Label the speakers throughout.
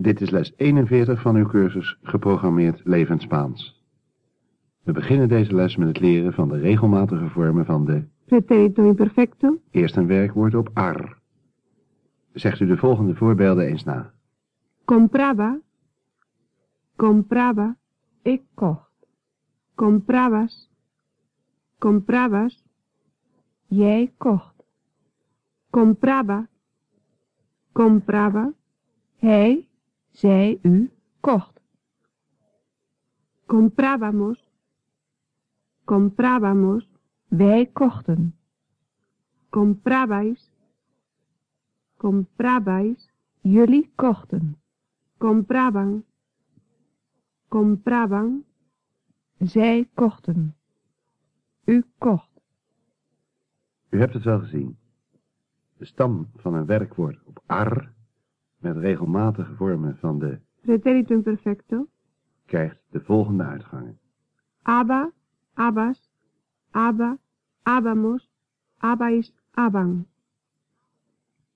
Speaker 1: Dit is les 41 van uw cursus Geprogrammeerd Levend Spaans. We beginnen deze les met het leren van de regelmatige vormen van de
Speaker 2: Pretérito imperfecto.
Speaker 1: eerst een werkwoord op ar. Zegt u de volgende voorbeelden eens na.
Speaker 2: Compraba. Compraba.
Speaker 3: Ik kocht.
Speaker 2: Comprabas. Comprabas.
Speaker 3: Jij kocht.
Speaker 2: Compraba. Compraba.
Speaker 3: Hij, zij, u kocht.
Speaker 2: Comprábamos. Comprábamos.
Speaker 3: Wij kochten.
Speaker 2: Comprabais. Comprabais.
Speaker 3: Jullie kochten.
Speaker 2: Compraban. Compraban.
Speaker 3: Zij kochten. U kocht.
Speaker 1: U hebt het wel gezien. De stam van een werkwoord op ar, met regelmatige vormen van de,
Speaker 2: Pretérito imperfecto.
Speaker 1: krijgt de volgende uitgangen.
Speaker 2: Aba. Abas. Aba. Abamos. Abais. Aban.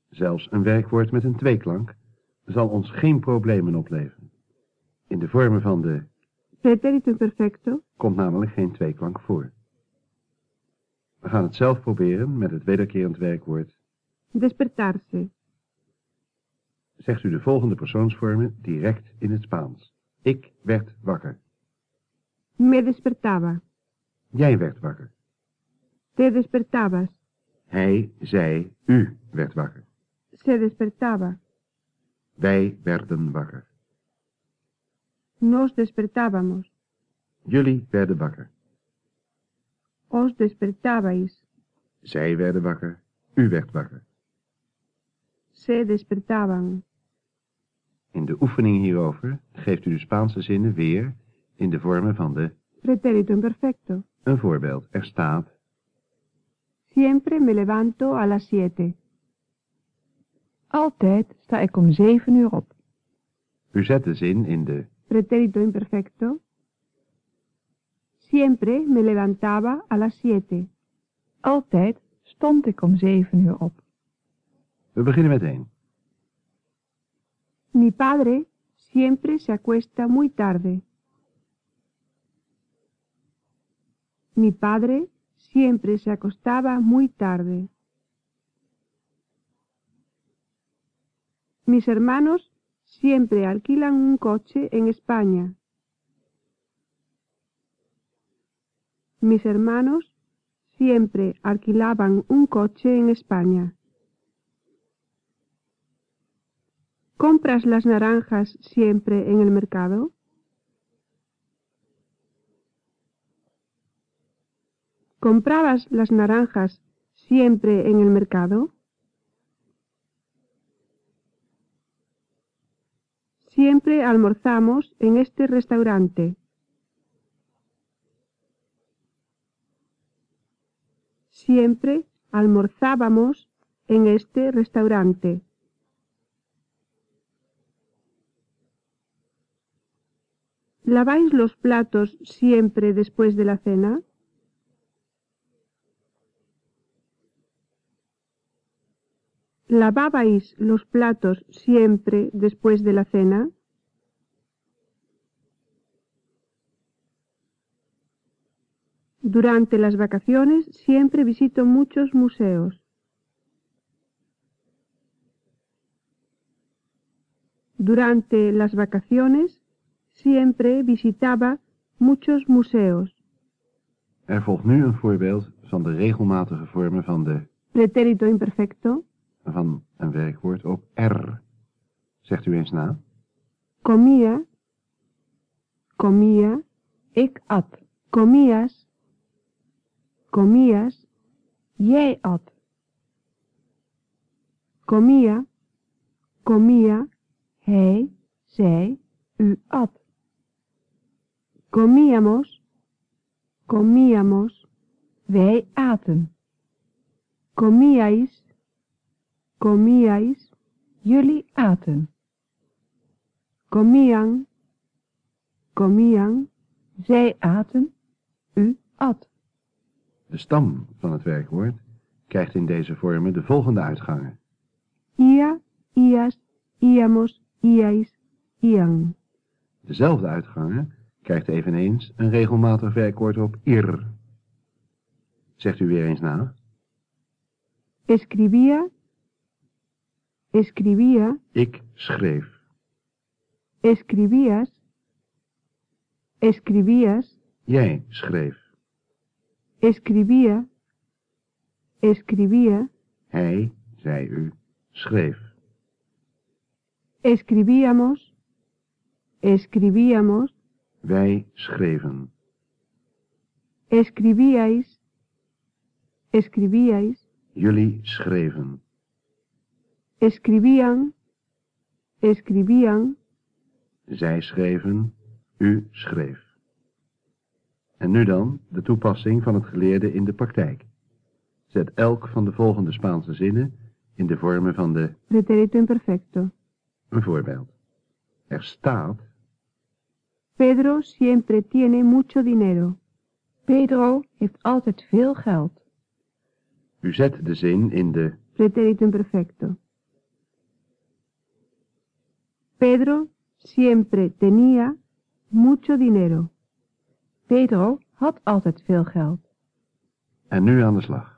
Speaker 1: Zelfs een werkwoord met een tweeklank zal ons geen problemen opleveren. In de vormen van de
Speaker 2: Pretérito imperfecto.
Speaker 1: komt namelijk geen tweeklank voor. We gaan het zelf proberen met het wederkerend werkwoord.
Speaker 2: Despertarse.
Speaker 1: Zegt u de volgende persoonsvormen direct in het Spaans. Ik werd wakker.
Speaker 2: Me despertaba.
Speaker 1: Jij werd wakker.
Speaker 2: Te despertabas.
Speaker 1: Hij, zij, u werd wakker.
Speaker 2: Se despertaba.
Speaker 1: Wij werden wakker.
Speaker 2: Nos despertábamos.
Speaker 1: Jullie werden wakker.
Speaker 2: Os despertabais.
Speaker 1: Zij werden wakker. U werd wakker.
Speaker 2: Se despertaban.
Speaker 1: In de oefening hierover geeft u de Spaanse zinnen weer in de vormen van de
Speaker 2: Pretérito imperfecto.
Speaker 1: een voorbeeld. Er staat
Speaker 2: Siempre me levanto a las siete.
Speaker 3: Altijd sta ik om zeven uur op.
Speaker 1: U zet de zin in de
Speaker 2: Pretérito imperfecto. Siempre me levantaba a las siete.
Speaker 3: Altijd stond ik om zeven uur op.
Speaker 1: We.
Speaker 2: Mi padre siempre se acuesta muy tarde. Mi padre siempre se acostaba muy tarde. Mis hermanos siempre alquilan un coche en España. Mis hermanos siempre alquilaban un coche en España. ¿Compras las naranjas siempre en el mercado? ¿Comprabas las naranjas siempre en el mercado? Siempre almorzamos en este restaurante. Siempre almorzábamos en este restaurante. ¿Laváis los platos siempre después de la cena? ¿Lavabais los platos siempre después de la cena? Durante las vacaciones siempre visito muchos museos. Durante las vacaciones siempre visitaba muchos museos.
Speaker 1: Er volgt nu een voorbeeld van de regelmatige vormen van de
Speaker 2: Pretérito imperfecto.
Speaker 1: van een werkwoord op R. Zegt u eens na.
Speaker 2: Comía. Comía.
Speaker 3: Ik at.
Speaker 2: Comías. Comías.
Speaker 3: Jij at.
Speaker 2: Comía. Comía.
Speaker 3: Hij, zij, u at.
Speaker 2: Comíamos. Comíamos.
Speaker 3: Wij aten.
Speaker 2: Comíais. Comíais.
Speaker 3: Jullie aten.
Speaker 2: Comían. Comían.
Speaker 3: Zij aten. U at.
Speaker 1: De stam van het werkwoord krijgt in deze vormen de volgende uitgangen.
Speaker 2: Ia, ias, íamos, íais, ian.
Speaker 1: Dezelfde uitgangen krijgt eveneens een regelmatig werkwoord op ir. Zegt u weer eens na.
Speaker 2: Escribía, escribía,
Speaker 1: Ik schreef.
Speaker 2: escribías, escribías,
Speaker 1: Jij schreef.
Speaker 2: escribía, escribía,
Speaker 1: Hij, zei u, schreef.
Speaker 2: escribíamos, escribíamos,
Speaker 1: Wij schreven.
Speaker 2: escribíais, escribíais,
Speaker 1: Jullie schreven.
Speaker 2: escribían, escribían,
Speaker 1: Zij schreven. U schreef. En nu dan de toepassing van het geleerde in de praktijk. Zet elk van de volgende Spaanse zinnen in de vormen van de
Speaker 2: pretérito imperfecto.
Speaker 1: een voorbeeld. Er staat
Speaker 2: Pedro siempre tiene mucho dinero.
Speaker 3: Pedro heeft altijd veel geld.
Speaker 1: U zet de zin in de
Speaker 2: Pretérito imperfecto. Pedro siempre tenía mucho dinero.
Speaker 3: Pedro had altijd veel geld.
Speaker 1: en nu aan de slag.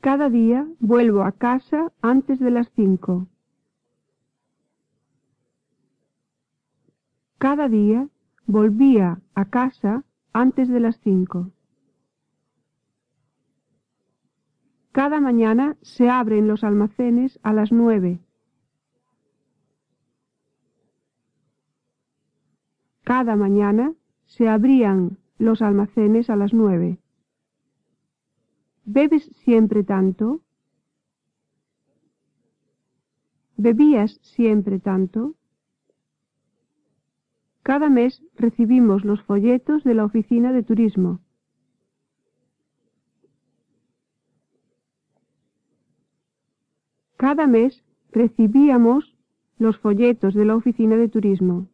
Speaker 2: Cada día vuelvo a casa antes de las cinco. Cada día volvía a casa antes de las cinco. Cada mañana se abren los almacenes a las nueve. Cada mañana se abrían los almacenes a las nueve. ¿Bebes siempre tanto? ¿Bebías siempre tanto? Cada mes recibimos los folletos de la oficina de turismo. Cada mes recibíamos los folletos de la oficina de turismo.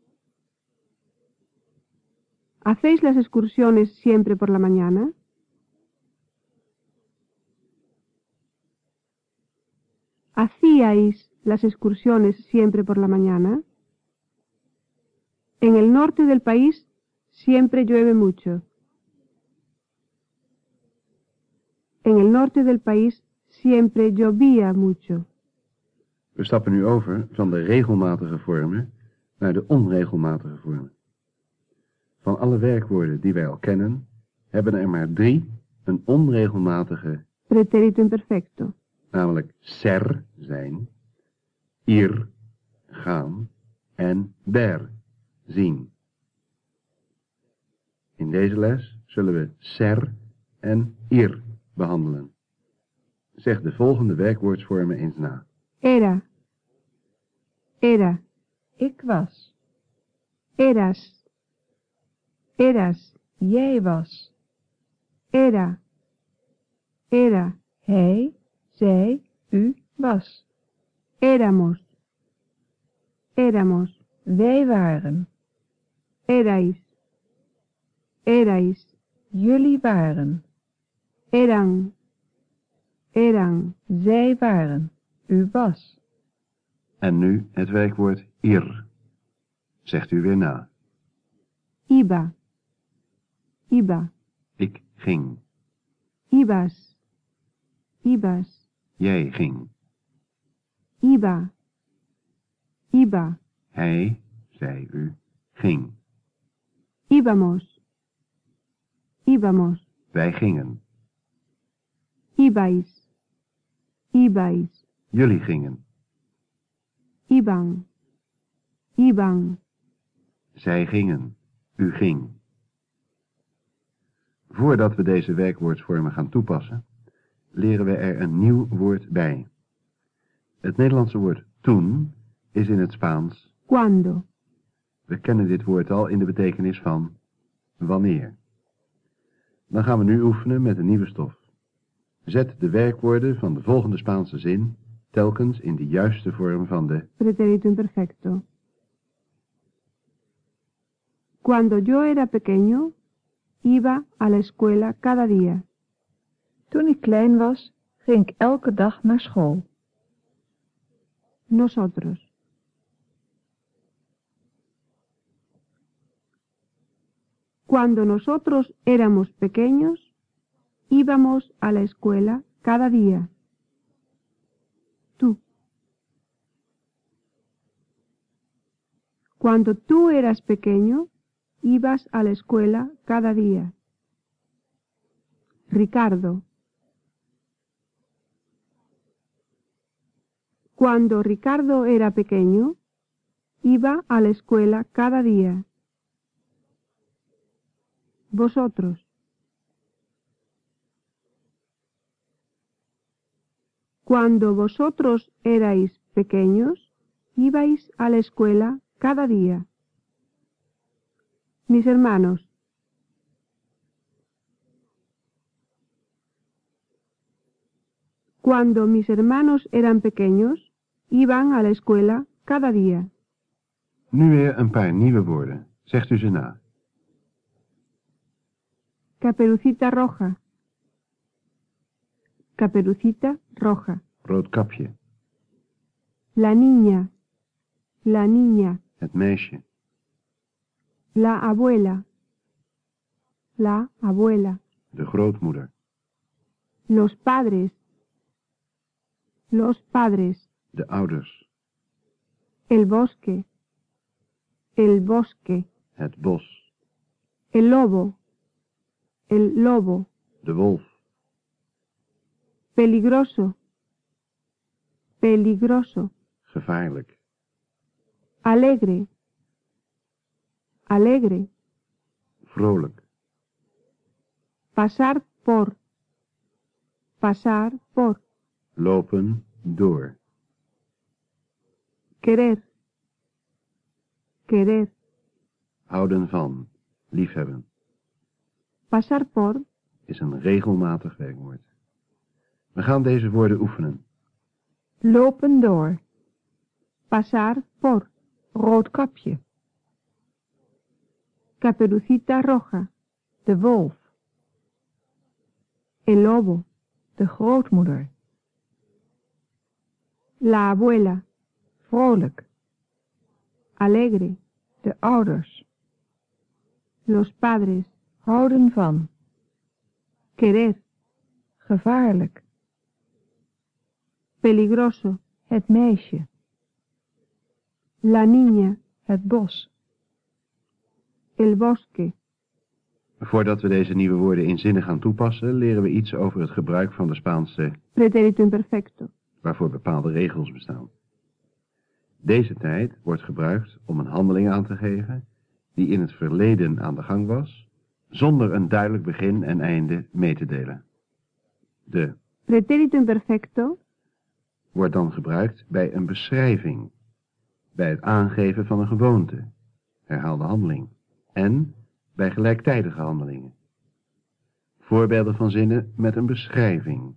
Speaker 2: ¿Hacéis las excursiones siempre por la mañana? ¿Hacíais las excursiones siempre por la mañana? En el norte del país siempre llueve mucho. En el norte del país siempre llovía mucho.
Speaker 1: We stappen nu over van de regelmatige vormen naar de onregelmatige vormen. Van alle werkwoorden die wij al kennen, hebben er maar drie een onregelmatige,
Speaker 2: Pretérito imperfecto.
Speaker 1: namelijk ser zijn, ir gaan en ber zien. In deze les zullen we ser en ir behandelen. Zeg de volgende werkwoordsvormen eens na.
Speaker 2: Era. Era.
Speaker 3: Ik was.
Speaker 2: Eras. Eras.
Speaker 3: Jij was.
Speaker 2: Era. Era.
Speaker 3: Hij, zij, u was.
Speaker 2: Éramos. Éramos.
Speaker 3: Wij waren.
Speaker 2: Erais. Erais.
Speaker 3: Jullie waren.
Speaker 2: Eran. Eran.
Speaker 3: Zij waren. U was.
Speaker 1: En nu het werkwoord ir. Zegt u weer na.
Speaker 2: Iba. Iba.
Speaker 1: Ik ging.
Speaker 2: Ibas. Ibas.
Speaker 1: Jij ging.
Speaker 2: Iba. Iba.
Speaker 1: Hij, zei u, ging.
Speaker 2: Íbamos. Íbamos.
Speaker 1: Wij gingen.
Speaker 2: Ibais. Ibais.
Speaker 1: Jullie gingen.
Speaker 2: Iban. Iban.
Speaker 1: Zij gingen. U ging. Voordat we deze werkwoordsvormen gaan toepassen, leren we er een nieuw woord bij. Het Nederlandse woord toen is in het Spaans.
Speaker 2: Cuando.
Speaker 1: We kennen dit woord al in de betekenis van wanneer. Dan gaan we nu oefenen met een nieuwe stof. Zet de werkwoorden van de volgende Spaanse zin telkens in de juiste vorm van de
Speaker 2: Pretérito imperfecto. Cuando yo era pequeño, iba a la escuela cada día.
Speaker 3: Toen ik klein was, ging ik elke dag naar school.
Speaker 2: Nosotros. Cuando nosotros éramos pequeños, íbamos a la escuela cada día. Tú. Cuando tú eras pequeño, ibas a la escuela cada día. Ricardo. Cuando Ricardo era pequeño, iba a la escuela cada día. Vosotros. Cuando vosotros erais pequeños, ibais a la escuela cada día. Mis hermanos. Cuando mis hermanos eran pequeños, iban a la escuela cada día.
Speaker 1: Nu weer een paar nieuwe woorden. Zegt u ze na.
Speaker 2: Caperucita roja. Caperucita roja.
Speaker 1: Roodkapje.
Speaker 2: La niña. La niña.
Speaker 1: Het meisje.
Speaker 2: La abuela. La abuela.
Speaker 1: De grootmoeder.
Speaker 2: Los padres. Los padres.
Speaker 1: De ouders.
Speaker 2: El bosque. El bosque.
Speaker 1: Het bos.
Speaker 2: El lobo. El lobo.
Speaker 1: De wolf.
Speaker 2: Peligroso. Peligroso.
Speaker 1: Gevaarlijk.
Speaker 2: Alegre. Alegre.
Speaker 1: Vrolijk.
Speaker 2: Pasar por. Pasar por.
Speaker 1: Lopen door.
Speaker 2: Querer. Querer.
Speaker 1: Houden van. Liefhebben.
Speaker 2: Pasar por.
Speaker 1: Is een regelmatig werkwoord. We gaan deze woorden oefenen.
Speaker 3: Lopen door.
Speaker 2: Pasar por.
Speaker 3: Roodkapje.
Speaker 2: Caperucita roja.
Speaker 3: De wolf.
Speaker 2: El lobo.
Speaker 3: De grootmoeder.
Speaker 2: La abuela.
Speaker 3: Vrolijk.
Speaker 2: Alegre.
Speaker 3: De ouders.
Speaker 2: Los padres.
Speaker 3: Houden van.
Speaker 2: Querer.
Speaker 3: Gevaarlijk.
Speaker 2: Peligroso.
Speaker 3: Het meisje.
Speaker 2: La niña.
Speaker 3: Het bos.
Speaker 2: El bosque.
Speaker 1: Voordat we deze nieuwe woorden in zinnen gaan toepassen, leren we iets over het gebruik van de Spaanse
Speaker 2: Pretérito imperfecto.
Speaker 1: waarvoor bepaalde regels bestaan. Deze tijd wordt gebruikt om een handeling aan te geven die in het verleden aan de gang was, zonder een duidelijk begin en einde mee te delen. De
Speaker 2: Pretérito imperfecto
Speaker 1: wordt dan gebruikt bij een beschrijving, bij het aangeven van een gewoonte, herhaalde handeling, en bij gelijktijdige handelingen. Voorbeelden van zinnen met een beschrijving.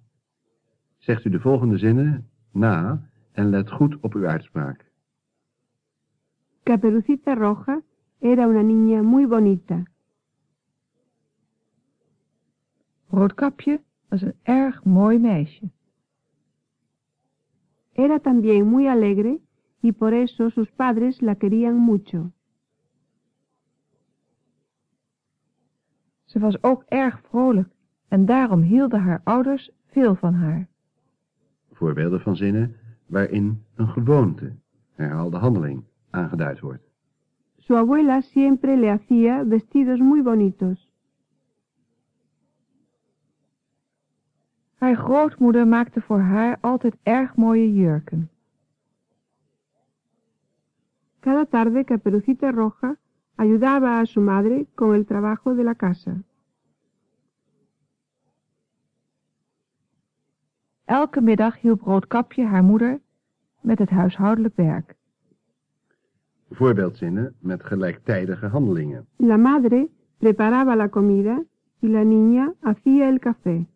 Speaker 1: Zegt u de volgende zinnen na en let goed op uw uitspraak.
Speaker 2: Caperucita Roja era una niña muy bonita.
Speaker 3: Roodkapje was een erg mooi meisje.
Speaker 2: Era también muy alegre y por eso sus padres la querían mucho.
Speaker 3: Ze was ook erg vrolijk en daarom hielden haar ouders veel van haar.
Speaker 1: Voorbeelden van zinnen waarin een gewoonte, herhaalde handeling, aangeduid wordt.
Speaker 2: Su abuela siempre le hacía vestidos muy bonitos.
Speaker 3: Haar grootmoeder maakte voor haar altijd erg mooie jurken.
Speaker 2: Cada tarde Caperucita Roja ayudaba a su madre con el trabajo de la casa.
Speaker 3: Elke middag hielp Roodkapje haar moeder met het huishoudelijk werk.
Speaker 1: Voorbeeldzinnen met gelijktijdige handelingen.
Speaker 2: La madre preparaba la comida y la niña hacía el café.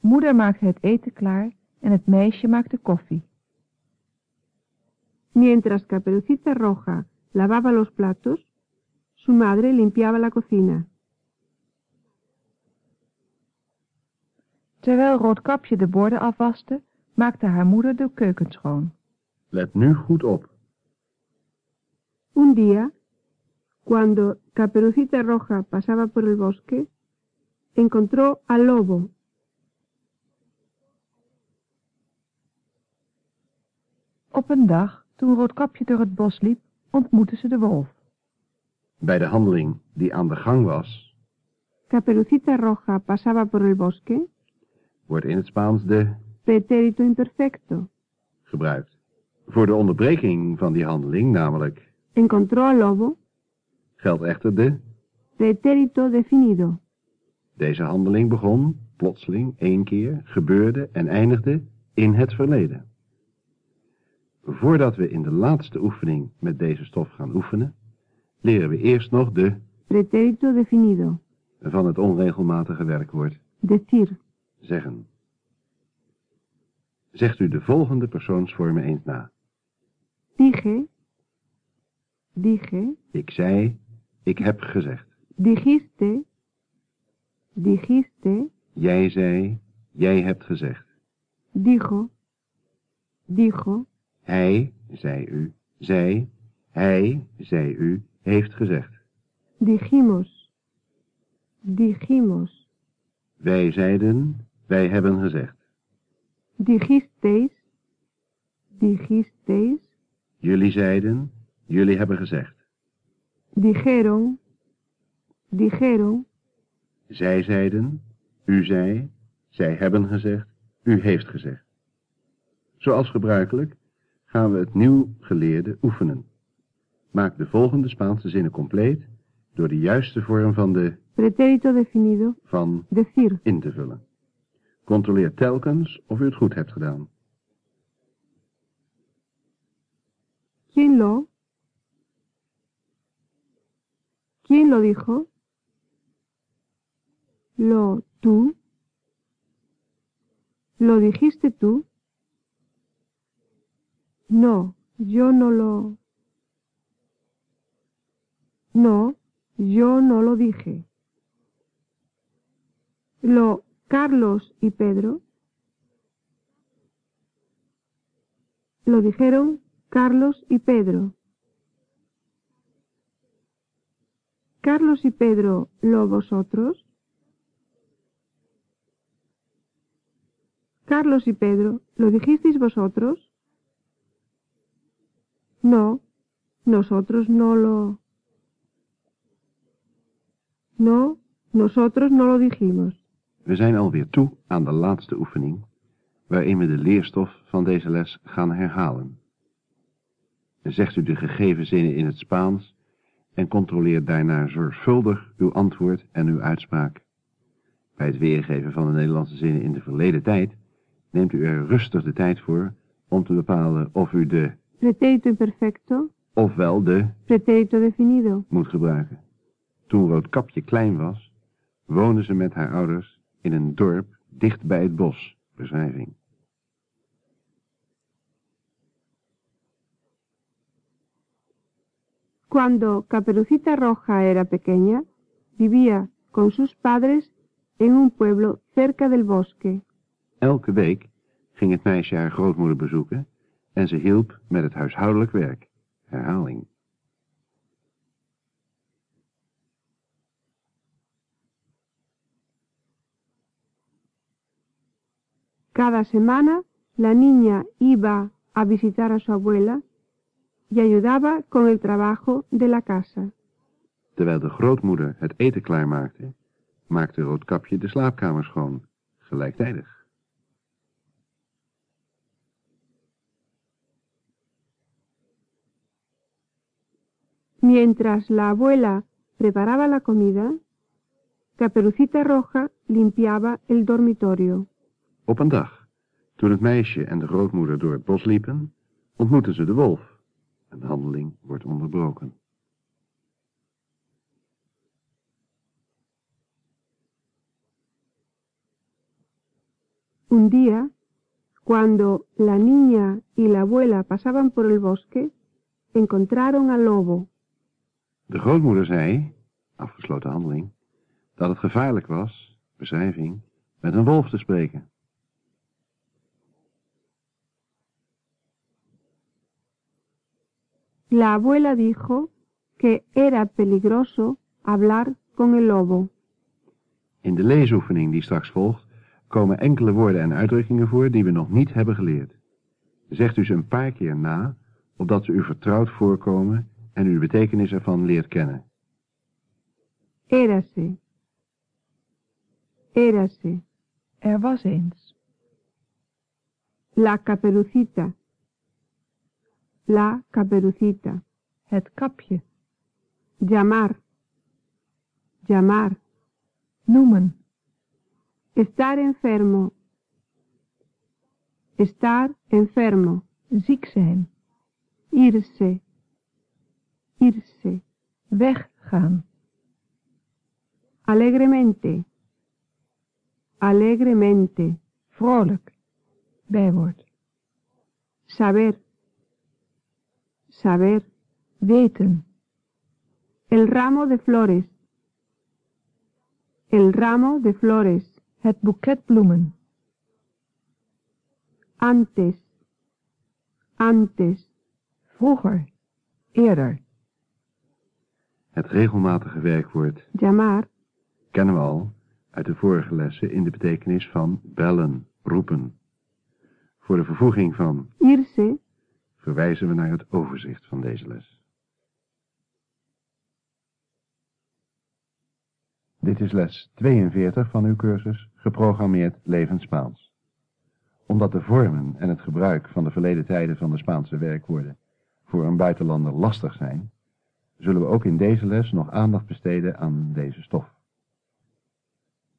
Speaker 3: Moeder maakte het eten klaar en het meisje maakte koffie.
Speaker 2: Mientras Caperucita Roja lavaba los platos, su madre limpiaba la cocina.
Speaker 3: Terwijl Roodkapje de borden afwaste, maakte haar moeder de keuken schoon.
Speaker 1: Let nu goed op.
Speaker 2: Un día, cuando Caperucita Roja pasaba por el bosque, encontró al lobo.
Speaker 3: Op een dag, toen Roodkapje door het bos liep, ontmoette ze de wolf.
Speaker 1: Bij de handeling die aan de gang was,
Speaker 2: Caperucita Roja pasaba por el bosque,
Speaker 1: wordt in het Spaans de
Speaker 2: pretérito imperfecto.
Speaker 1: gebruikt. Voor de onderbreking van die handeling, namelijk,
Speaker 2: Encontró al lobo,
Speaker 1: geldt echter de
Speaker 2: pretérito definido.
Speaker 1: Deze handeling begon, plotseling, één keer, gebeurde en eindigde in het verleden. Voordat we in de laatste oefening met deze stof gaan oefenen, leren we eerst nog de
Speaker 2: Pretérito definido.
Speaker 1: van het onregelmatige werkwoord
Speaker 2: Decir.
Speaker 1: zeggen. Zegt u de volgende persoonsvormen eens na.
Speaker 2: Dije. Dije.
Speaker 1: Ik zei, ik heb gezegd.
Speaker 2: Dijiste. Dijiste.
Speaker 1: Jij zei, jij hebt gezegd.
Speaker 2: Dijo. Dijo.
Speaker 1: Hij, zei u, zij, hij, zei u, heeft gezegd.
Speaker 2: Dijimos. Dijimos.
Speaker 1: Wij zeiden, wij hebben gezegd.
Speaker 2: Dijisteis. Dijisteis.
Speaker 1: Jullie zeiden, jullie hebben gezegd.
Speaker 2: Dijeron. Dijeron.
Speaker 1: Zij zeiden, u zei, zij hebben gezegd, u heeft gezegd. Zoals gebruikelijk gaan we het nieuw geleerde oefenen. Maak de volgende Spaanse zinnen compleet door de juiste vorm van de
Speaker 2: Pretérito definido.
Speaker 1: van
Speaker 2: Decir.
Speaker 1: in te vullen. Controleer telkens of u het goed hebt gedaan.
Speaker 2: ¿Quién lo? ¿Quién lo dijo? ¿Lo tú? ¿Lo dijiste tú? No, yo no lo... No, yo no lo dije. ¿Lo Carlos y Pedro? Lo dijeron Carlos y Pedro. Carlos y Pedro, ¿lo vosotros? Carlos y Pedro, ¿lo dijisteis vosotros? No, nosotros no lo... No, nosotros no lo dijimos.
Speaker 1: We zijn alweer toe aan de laatste oefening, waarin we de leerstof van deze les gaan herhalen. Zegt u de gegeven zinnen in het Spaans en controleer daarna zorgvuldig uw antwoord en uw uitspraak. Bij het weergeven van de Nederlandse zinnen in de verleden tijd neemt u er rustig de tijd voor om te bepalen of u de
Speaker 2: Pretérito imperfecto,
Speaker 1: ofwel de
Speaker 2: pretérito definido.
Speaker 1: moet gebruiken. Toen Roodkapje klein was, woonde ze met haar ouders in een dorp dicht bij het bos. Beschrijving.
Speaker 2: Cuando Caperucita Roja era pequeña, vivía con sus padres en un pueblo cerca del bosque.
Speaker 1: Elke week ging het meisje haar grootmoeder bezoeken en ze hielp met het huishoudelijk werk. Herhaling.
Speaker 2: Cada semana la niña iba a visitar a su abuela y ayudaba con el trabajo de la casa.
Speaker 1: Terwijl de grootmoeder het eten klaarmaakte, maakte Roodkapje de slaapkamer schoon, gelijktijdig.
Speaker 2: Mientras la abuela preparaba la comida, Caperucita Roja limpiaba el dormitorio.
Speaker 1: Op een dag, toen het meisje en de grootmoeder door het bos liepen, ontmoetten ze de wolf. Een handeling wordt onderbroken.
Speaker 2: Un día, cuando la niña y la abuela pasaban por el bosque, encontraron al lobo.
Speaker 1: De grootmoeder zei, afgesloten handeling, dat het gevaarlijk was, beschrijving, met een wolf te spreken.
Speaker 2: La abuela dijo que era peligroso hablar con el lobo.
Speaker 1: In de leesoefening die straks volgt, komen enkele woorden en uitdrukkingen voor die we nog niet hebben geleerd. Zegt u ze een paar keer na, opdat ze u vertrouwd voorkomen en u de betekenis ervan leert kennen.
Speaker 2: Érase. Érase.
Speaker 3: Er was eens.
Speaker 2: La caperucita. La caperucita.
Speaker 3: Het kapje.
Speaker 2: Llamar. Llamar.
Speaker 3: Noemen.
Speaker 2: Estar enfermo. Estar enfermo.
Speaker 3: Ziek zijn.
Speaker 2: Irse. Irse.
Speaker 3: Weggaan.
Speaker 2: Alegremente. Alegremente.
Speaker 3: Vrolijk. Bijwoord.
Speaker 2: Saber. Saber.
Speaker 3: Weten.
Speaker 2: El ramo de flores. El ramo de flores.
Speaker 3: Het boeket bloemen.
Speaker 2: Antes. Antes.
Speaker 3: Vroeger. Eerder.
Speaker 1: Het regelmatige werkwoord
Speaker 2: Llamar.
Speaker 1: kennen we al uit de vorige lessen in de betekenis van bellen, roepen. Voor de vervoeging van
Speaker 2: Irse.
Speaker 1: verwijzen we naar het overzicht van deze les. Dit is les 42 van uw cursus, geprogrammeerd Levend Spaans. Omdat de vormen en het gebruik van de verleden tijden van de Spaanse werkwoorden voor een buitenlander lastig zijn, zullen we ook in deze les nog aandacht besteden aan deze stof.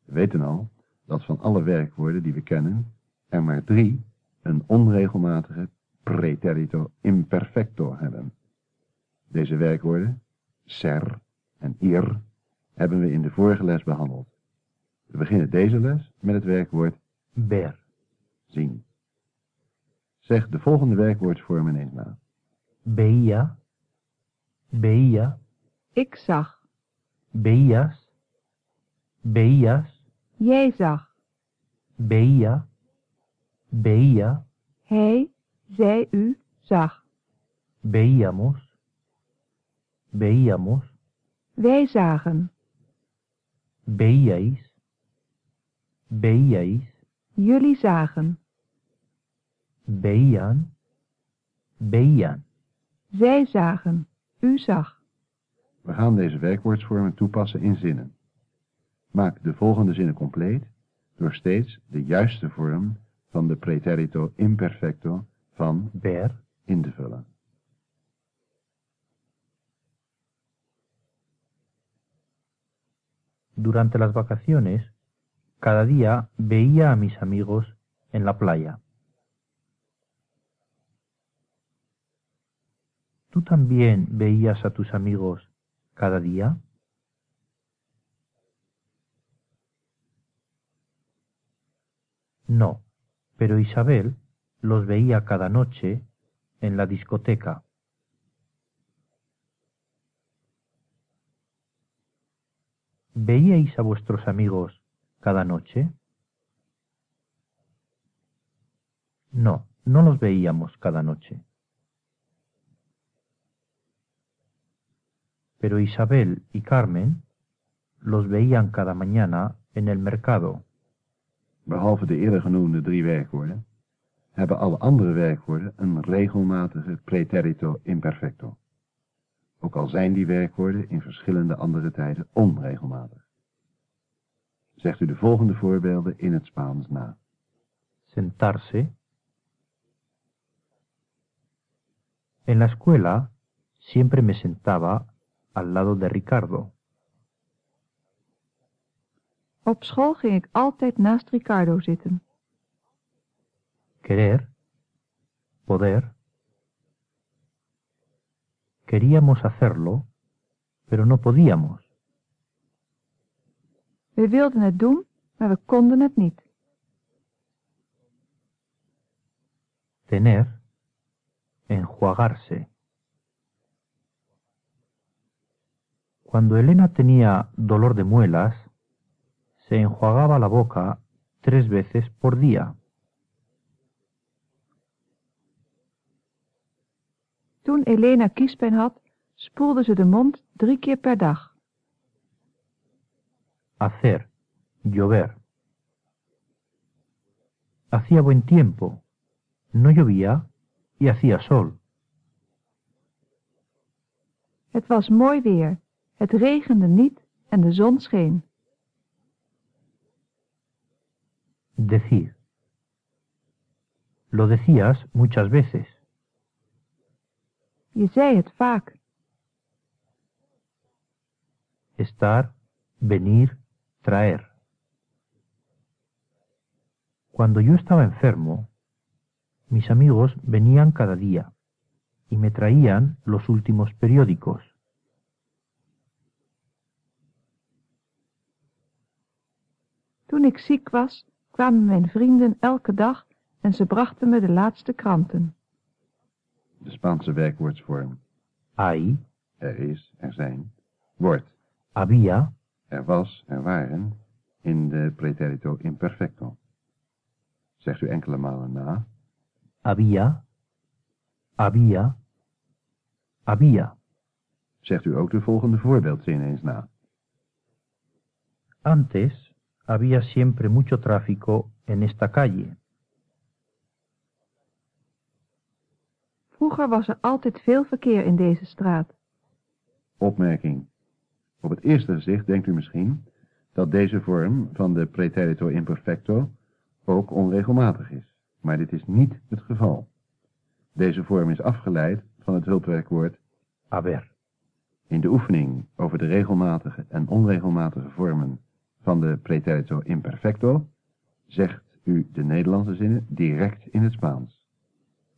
Speaker 1: We weten al dat van alle werkwoorden die we kennen, er maar drie een onregelmatige preterito imperfecto hebben. Deze werkwoorden, ser en ir, hebben we in de vorige les behandeld. We beginnen deze les met het werkwoord ver, zien. Zeg de volgende werkwoordsvormen eens na.
Speaker 4: Veía, veía,
Speaker 3: Ik zag.
Speaker 4: veías, veías,
Speaker 3: Jij zag.
Speaker 4: veía, veía,
Speaker 3: Hij, zij, u, zag.
Speaker 4: veíamos, veíamos,
Speaker 3: Wij zagen.
Speaker 4: veíais, veíais,
Speaker 3: Jullie zagen.
Speaker 4: veían, veían.
Speaker 3: Zij zagen. U zag.
Speaker 1: We gaan deze werkwoordsvormen toepassen in zinnen. Maak de volgende zinnen compleet door steeds de juiste vorm van de preterito imperfecto van
Speaker 4: Ver,
Speaker 1: in te vullen.
Speaker 4: Durante las vacaciones, cada día veía a mis amigos en la playa. ¿Tú también veías a tus amigos cada día? No, pero Isabel los veía cada noche en la discoteca. ¿Veíais a vuestros amigos cada noche? No, no los veíamos cada noche. Pero Isabel y Carmen los veían cada mañana en el mercado.
Speaker 1: Behalve de eerder genoemde drie werkwoorden, hebben alle andere werkwoorden een regelmatige preterito imperfecto. Ook al zijn die werkwoorden in verschillende andere tijden onregelmatig. Zegt u de volgende voorbeelden in het Spaans na.
Speaker 4: sentarse. En la escuela siempre me sentaba al lado de Ricardo.
Speaker 3: Op school ging ik altijd naast Ricardo zitten.
Speaker 4: Querer, poder. Queríamos hacerlo, pero no podíamos.
Speaker 3: We wilden het doen, maar we konden het niet.
Speaker 4: Tener, enjuagarse. Cuando Elena tenía dolor de muelas, se enjuagaba la boca tres veces por día.
Speaker 3: Toen Elena kiespijn had, spoelde ze de mond drie keer per dag.
Speaker 4: Hacer, llover. Hacía buen tiempo. No llovía y hacía sol.
Speaker 3: Het was mooi weer. Het regende niet en de zon scheen.
Speaker 4: Decir. Lo decías muchas veces.
Speaker 3: Je zei het vaak.
Speaker 4: Estar, venir, traer. Cuando yo estaba enfermo, mis amigos venían cada día y me traían los últimos periódicos.
Speaker 3: Toen ik ziek was, kwamen mijn vrienden elke dag en ze brachten me de laatste kranten.
Speaker 1: De Spaanse werkwoordsvorm
Speaker 4: Hay,
Speaker 1: er is, er zijn, wordt
Speaker 4: había,
Speaker 1: er was, er waren in de preterito imperfecto. Zegt u enkele malen na.
Speaker 4: había, había, había.
Speaker 1: Zegt u ook de volgende voorbeeldzin eens na.
Speaker 4: Antes había siempre mucho tráfico en esta calle.
Speaker 3: Vroeger was er altijd veel verkeer in deze straat.
Speaker 1: Opmerking. Op het eerste gezicht denkt u misschien dat deze vorm van de preterito imperfecto ook onregelmatig is. Maar dit is niet het geval. Deze vorm is afgeleid van het hulpwerkwoord
Speaker 4: Haber.
Speaker 1: In de oefening over de regelmatige en onregelmatige vormen van de preterito imperfecto zegt u de Nederlandse zinnen direct in het Spaans.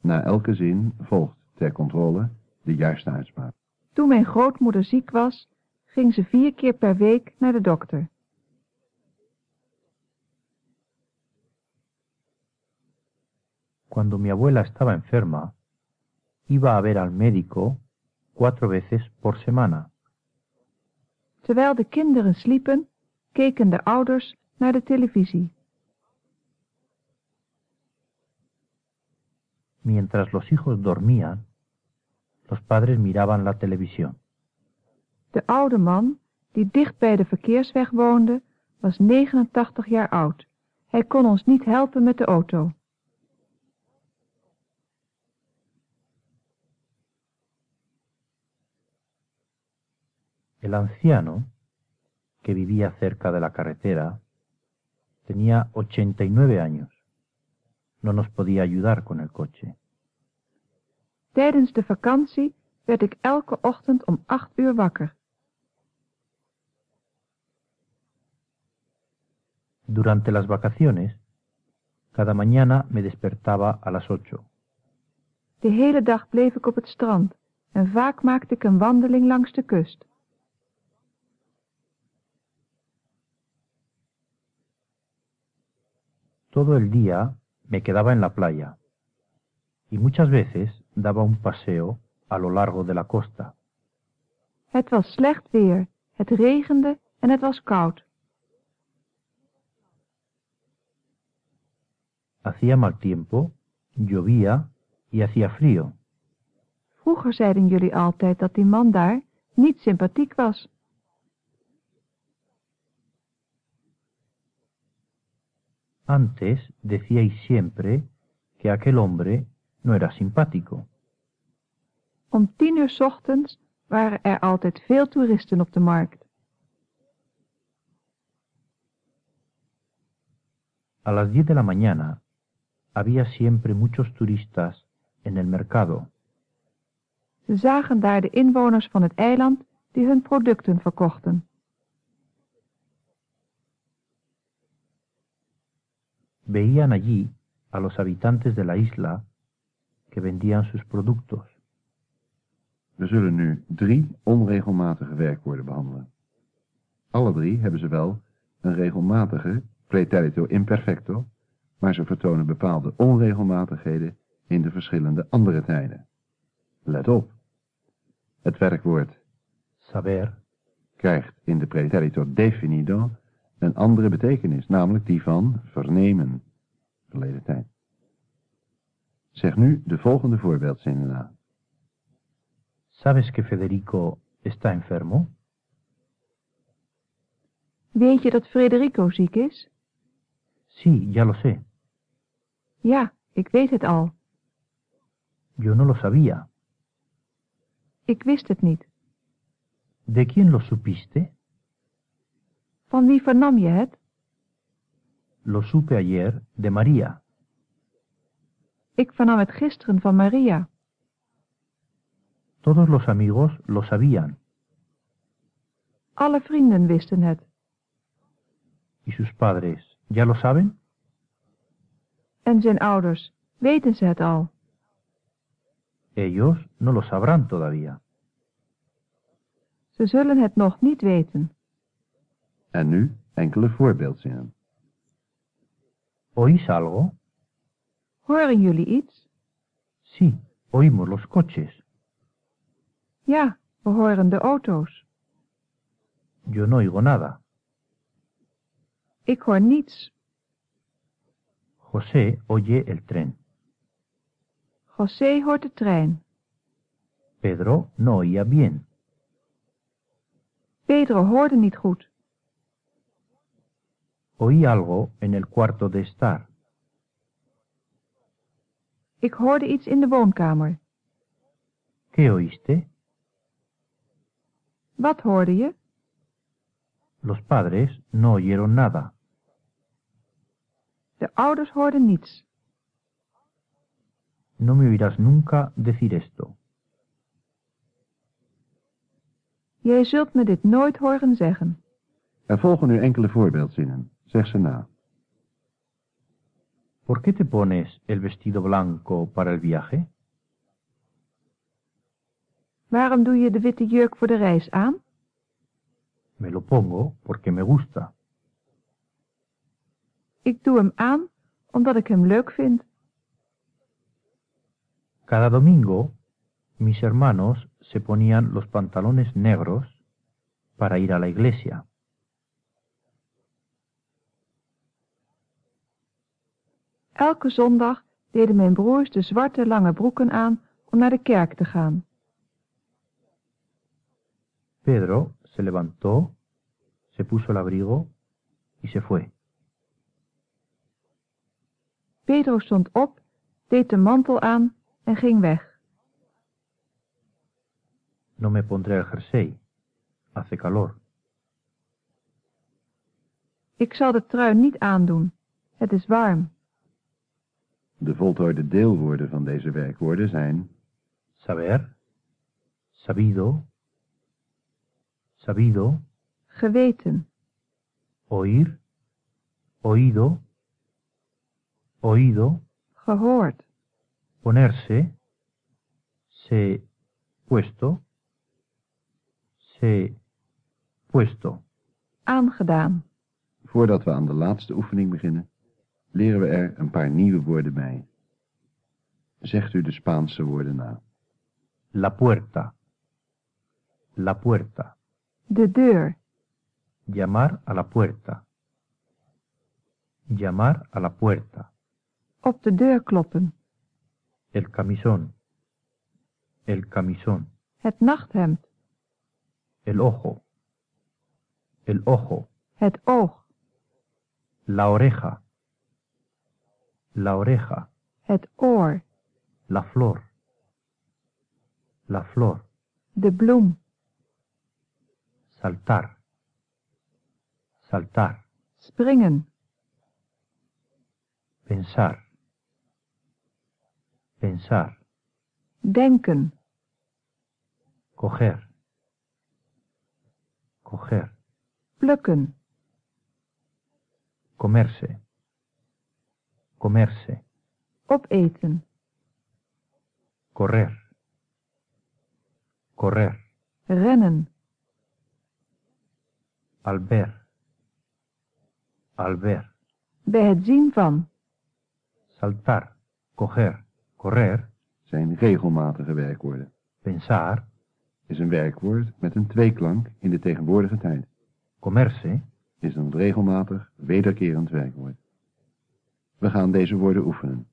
Speaker 1: Na elke zin volgt ter controle de juiste uitspraak.
Speaker 3: Toen mijn grootmoeder ziek was, ging ze vier keer per week naar de dokter.
Speaker 4: Cuando mi abuela estaba enferma, iba a ver al médico cuatro veces por semana.
Speaker 3: Terwijl de kinderen sliepen, keken de ouders naar de televisie.
Speaker 4: Mientras los hijos dormían, los padres miraban la televisión.
Speaker 3: De oude man, die dicht bij de verkeersweg woonde, was 89 jaar oud. Hij kon ons niet helpen met de auto.
Speaker 4: El anciano, que vivía cerca de la carretera, tenía 89 años. No nos podía ayudar con el coche.
Speaker 3: Tijdens de vakantie werd ik elke ochtend om 8 uur wakker.
Speaker 4: Durante las vacaciones, cada mañana me despertaba a las 8.
Speaker 3: De hele dag bleef ik op het strand en vaak maakte ik een wandeling langs de kust.
Speaker 4: Todo el día me quedaba en la playa y muchas veces daba un paseo a lo largo de la costa.
Speaker 3: Het was slecht weer, het regende en het was koud.
Speaker 4: Hacía mal tiempo, llovía y hacía frío.
Speaker 3: Vroeger zeiden jullie altijd dat die man daar niet sympathiek was.
Speaker 4: Antes decíais siempre que aquel hombre no era simpático.
Speaker 3: Om tien uur ochtends waren er altijd veel toeristen op de markt.
Speaker 4: A las 10 de la mañana había siempre muchos turistas en el mercado.
Speaker 3: Ze zagen daar de inwoners van het eiland die hun producten verkochten.
Speaker 4: Veían allí a los habitantes de la isla que vendían sus productos.
Speaker 1: We zullen nu drie onregelmatige werkwoorden behandelen. Alle drie hebben ze wel een regelmatige preterito imperfecto, maar ze vertonen bepaalde onregelmatigheden in de verschillende andere tijden. Let op. Het werkwoord
Speaker 4: Saber
Speaker 1: krijgt in de preterito definido een andere betekenis, namelijk die van vernemen, verleden tijd. Zeg nu de volgende voorbeeldzinnen na.
Speaker 4: ¿Sabes que Federico está enfermo?
Speaker 3: Weet je dat Frederico ziek is?
Speaker 4: Sí, ya lo sé.
Speaker 3: Ja, ik weet het al.
Speaker 4: Yo no lo sabía.
Speaker 3: Ik wist het niet.
Speaker 4: ¿De quién lo supiste?
Speaker 3: Van wie vernam je het?
Speaker 4: Lo supe ayer de María.
Speaker 3: Ik vernam het gisteren van Maria.
Speaker 4: Todos los amigos lo sabían.
Speaker 3: Alle vrienden wisten het.
Speaker 4: ¿Y sus padres ya lo saben?
Speaker 3: En zijn ouders, weten ze het al?
Speaker 4: Ellos no lo sabrán todavía.
Speaker 3: Ze zullen het nog niet weten.
Speaker 1: En nu enkele voorbeeldzinnen.
Speaker 4: ¿Oís algo?
Speaker 3: Horen jullie iets?
Speaker 4: Sí, oímos los coches.
Speaker 3: Ja, we horen de auto's.
Speaker 4: Yo no oigo nada.
Speaker 3: Ik hoor niets.
Speaker 4: José oye el tren.
Speaker 3: José hoort de trein.
Speaker 4: Pedro no oía bien.
Speaker 3: Pedro hoorde niet goed.
Speaker 4: Oí algo en el cuarto de estar.
Speaker 3: Ik hoorde iets in de woonkamer.
Speaker 4: ¿Qué oíste?
Speaker 3: Wat hoorde je?
Speaker 4: Los padres no oyeron nada.
Speaker 3: De ouders hoorden niets.
Speaker 4: No me oirás nunca decir esto.
Speaker 3: Jij zult me dit nooit horen zeggen.
Speaker 1: Er volgen nu enkele voorbeeldzinnen.
Speaker 4: ¿Por qué te pones el vestido blanco para el viaje?
Speaker 3: Waarom doe je de witte jurk voor de reis aan?
Speaker 4: Me lo pongo porque me gusta.
Speaker 3: Ik doe hem aan omdat ik hem leuk vind.
Speaker 4: Cada domingo mis hermanos se ponían los pantalones negros para ir a la iglesia.
Speaker 3: Elke zondag deden mijn broers de zwarte lange broeken aan om naar de kerk te gaan.
Speaker 4: Pedro se levantó, se puso el abrigo y se fue.
Speaker 3: Pedro stond op, deed de mantel aan en ging weg.
Speaker 4: No me pondré el jersey. Hace calor.
Speaker 3: Ik zal de trui niet aandoen. Het is warm.
Speaker 1: De voltooide deelwoorden van deze werkwoorden zijn
Speaker 4: Saber, sabido, sabido,
Speaker 3: Geweten.
Speaker 4: oír, oído, oído,
Speaker 3: Gehoord.
Speaker 4: ponerse, se, puesto, se, puesto.
Speaker 3: Aangedaan.
Speaker 1: Voordat we aan de laatste oefening beginnen, leren we er een paar nieuwe woorden bij. Zegt u de Spaanse woorden na.
Speaker 4: La puerta, la puerta,
Speaker 3: De deur.
Speaker 4: llamar a la puerta, llamar a la puerta,
Speaker 3: Op de deur kloppen.
Speaker 4: el camisón, el camisón,
Speaker 3: Het nachthemd.
Speaker 4: el ojo, el ojo,
Speaker 3: Het oog.
Speaker 4: la oreja, la oreja,
Speaker 3: Het oor.
Speaker 4: la flor, la flor,
Speaker 3: De bloem.
Speaker 4: saltar, saltar,
Speaker 3: Springen.
Speaker 4: pensar, pensar,
Speaker 3: Denken.
Speaker 4: coger, coger,
Speaker 3: Plukken.
Speaker 4: comerse, comerse,
Speaker 3: Opeten.
Speaker 4: correr, correr,
Speaker 3: Rennen.
Speaker 4: al ver, al ver,
Speaker 3: Bij het zien van.
Speaker 4: saltar, coger, correr,
Speaker 1: Zijn regelmatige werkwoorden.
Speaker 4: pensar,
Speaker 1: Is een werkwoord met een tweeklank in de tegenwoordige tijd.
Speaker 4: comerse,
Speaker 1: Is een regelmatig, wederkerend werkwoord. We gaan deze woorden oefenen.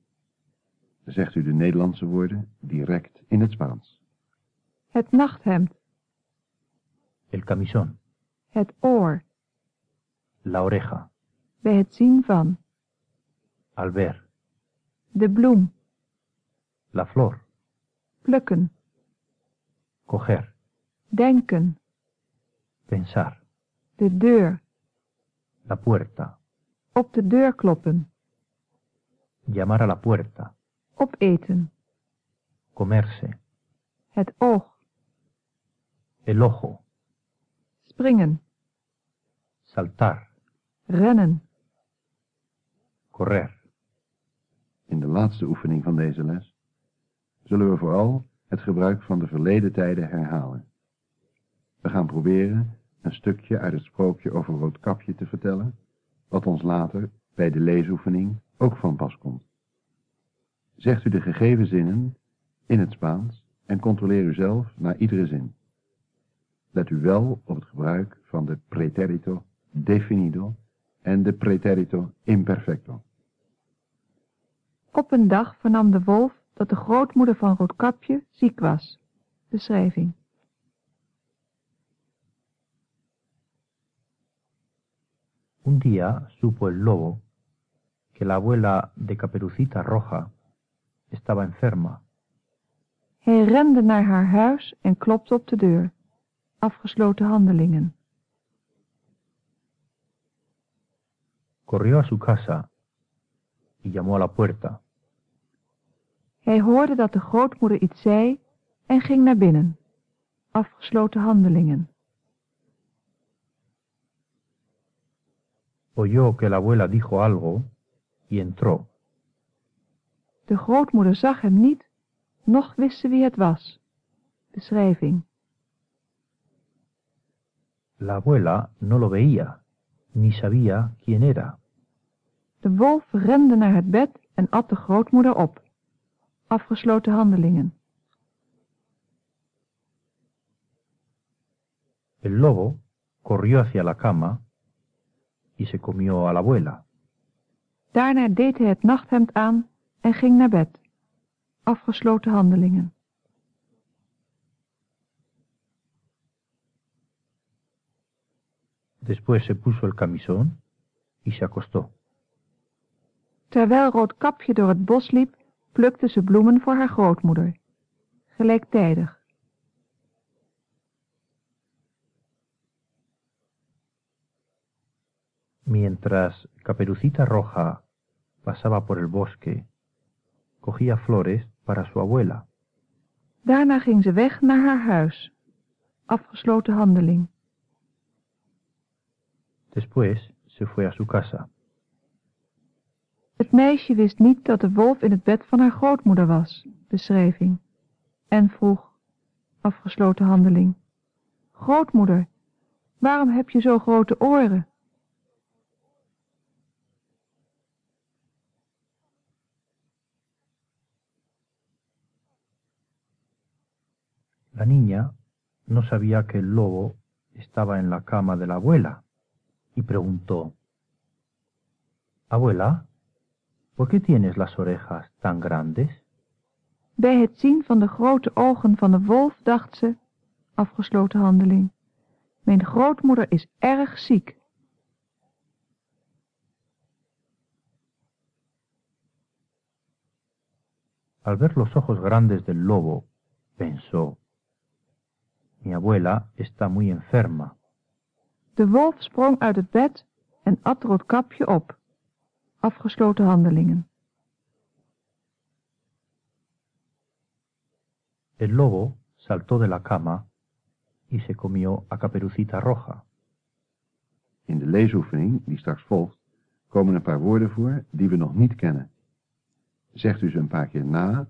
Speaker 1: Zegt u de Nederlandse woorden direct in het Spaans.
Speaker 3: Het nachthemd.
Speaker 4: El camisón.
Speaker 3: Het oor.
Speaker 4: La oreja.
Speaker 3: Bij het zien van.
Speaker 4: Al ver.
Speaker 3: De bloem.
Speaker 4: La flor.
Speaker 3: Plukken.
Speaker 4: Coger.
Speaker 3: Denken.
Speaker 4: Pensar.
Speaker 3: De deur.
Speaker 4: La puerta.
Speaker 3: Op de deur kloppen.
Speaker 4: Llamar a la puerta.
Speaker 3: Opeten.
Speaker 4: Comerse.
Speaker 3: Het oog.
Speaker 4: El ojo.
Speaker 3: Springen.
Speaker 4: Saltar.
Speaker 3: Rennen.
Speaker 4: Correr.
Speaker 1: In de laatste oefening van deze les zullen we vooral het gebruik van de verleden tijden herhalen. We gaan proberen een stukje uit het sprookje over Roodkapje te vertellen, wat ons later bij de leesoefening ook van pas komt. Zegt u de gegeven zinnen in het Spaans en controleer u zelf naar iedere zin. Let u wel op het gebruik van de preterito definido en de preterito imperfecto.
Speaker 3: Op een dag vernam de wolf dat de grootmoeder van Roodkapje ziek was. Beschrijving.
Speaker 4: Un día supo el lobo que la abuela de Caperucita Roja estaba enferma.
Speaker 3: Hij rende naar haar huis en klopte op de deur. Afgesloten handelingen.
Speaker 4: Corrió a su casa y llamó a la puerta.
Speaker 3: Hij hoorde dat de grootmoeder iets zei en ging naar binnen. Afgesloten handelingen.
Speaker 4: Oyó que la abuela dijo algo y entró.
Speaker 3: De grootmoeder zag hem niet, noch wist ze wie het was. Beschrijving.
Speaker 4: La abuela no lo veía, ni sabía quién era.
Speaker 3: De wolf rende naar het bed en at de grootmoeder op. Afgesloten handelingen.
Speaker 4: El lobo corrió hacia la cama y se comió a la abuela.
Speaker 3: Daarna deed hij het nachthemd aan en ging naar bed. Afgesloten handelingen.
Speaker 4: Después se puso el camisón y se acostó.
Speaker 3: Terwijl Roodkapje door het bos liep, plukte ze bloemen voor haar grootmoeder. Gelijktijdig.
Speaker 4: Mientras Caperucita Roja pasaba por el bosque, cogía flores para su abuela.
Speaker 3: Daarna ging ze weg naar haar huis. Afgesloten handeling.
Speaker 4: Después se fue a su casa.
Speaker 3: Het meisje wist niet dat de wolf in het bed van haar grootmoeder was. Beschrijving. En vroeg. Afgesloten handeling. Grootmoeder, waarom heb je zo grote oren?
Speaker 4: La niña no sabía que el lobo estaba en la cama de la abuela y preguntó, Abuela, ¿por qué tienes las orejas tan grandes?
Speaker 3: Bij het zien van de grote ogen van de wolf dacht ze, afgesloten handeling, mijn grootmoeder is erg ziek.
Speaker 4: Al ver los ojos grandes del lobo, pensó, mi abuela está muy enferma.
Speaker 3: De wolf sprong uit het bed en at Roodkapje op. Afgesloten handelingen.
Speaker 4: El lobo saltó de la cama y se comió a Caperucita Roja.
Speaker 1: In de leesoefening, die straks volgt, komen een paar woorden voor die we nog niet kennen. Zegt u ze een paar keer na,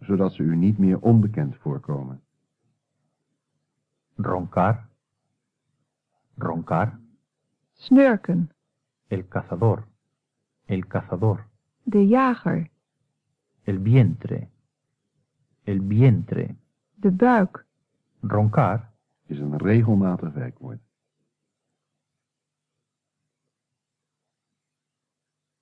Speaker 1: zodat ze u niet meer onbekend voorkomen.
Speaker 4: Roncar, roncar,
Speaker 3: Snurken,
Speaker 4: el cazador, el cazador,
Speaker 3: de jager,
Speaker 4: el vientre, el vientre.
Speaker 3: de buik,
Speaker 4: Roncar
Speaker 1: Is een regelmatig werkwoord.